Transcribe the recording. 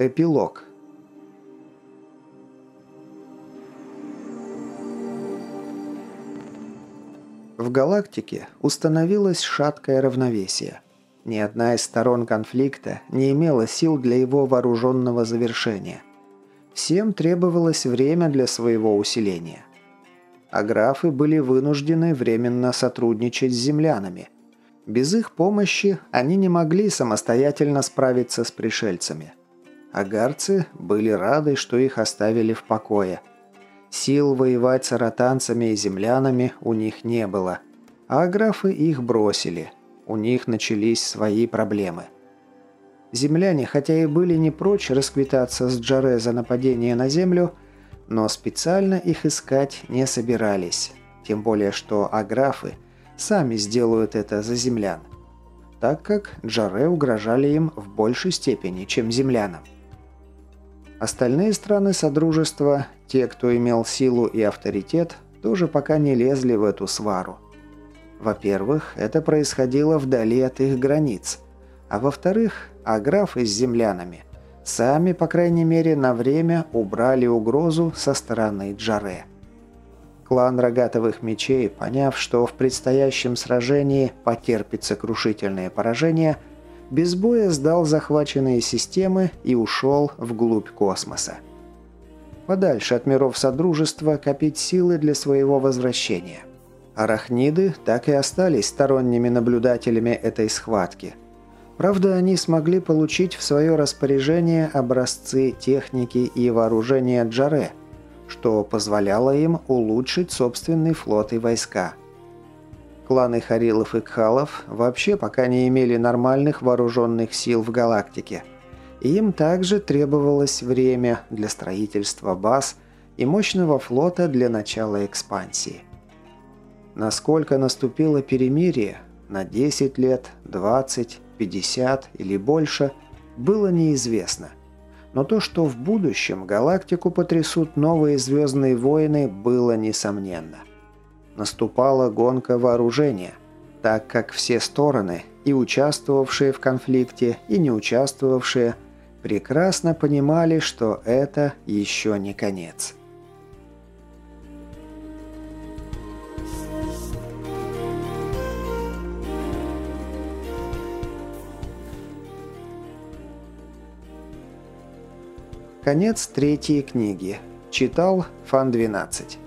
Эпилог В галактике установилось шаткое равновесие. Ни одна из сторон конфликта не имела сил для его вооруженного завершения. Всем требовалось время для своего усиления. А графы были вынуждены временно сотрудничать с землянами. Без их помощи они не могли самостоятельно справиться с пришельцами. Агарцы были рады, что их оставили в покое. Сил воевать с аратанцами и землянами у них не было, а графы их бросили. У них начались свои проблемы. Земляне, хотя и были не прочь расквитаться с Джаре за нападение на землю, но специально их искать не собирались. Тем более, что аграфы сами сделают это за землян. Так как Джаре угрожали им в большей степени, чем землянам. Остальные страны Содружества, те, кто имел силу и авторитет, тоже пока не лезли в эту свару. Во-первых, это происходило вдали от их границ. А во-вторых, аграфы с землянами сами, по крайней мере, на время убрали угрозу со стороны Джаре. Клан Рогатовых Мечей, поняв, что в предстоящем сражении потерпит сокрушительное поражение, без боя сдал захваченные системы и ушел вглубь космоса. Подальше от миров Содружества копить силы для своего возвращения. Арахниды так и остались сторонними наблюдателями этой схватки. Правда, они смогли получить в свое распоряжение образцы техники и вооружения Джаре, что позволяло им улучшить собственный флот и войска – Кланы Харилов и Кхалов вообще пока не имели нормальных вооруженных сил в галактике. им также требовалось время для строительства баз и мощного флота для начала экспансии. Насколько наступило перемирие, на 10 лет, 20, 50 или больше, было неизвестно. Но то, что в будущем галактику потрясут новые звездные войны, было несомненно наступала гонка вооружения, так как все стороны, и участвовавшие в конфликте, и не участвовавшие, прекрасно понимали, что это еще не конец. Конец третьей книги. Читал Фан 12.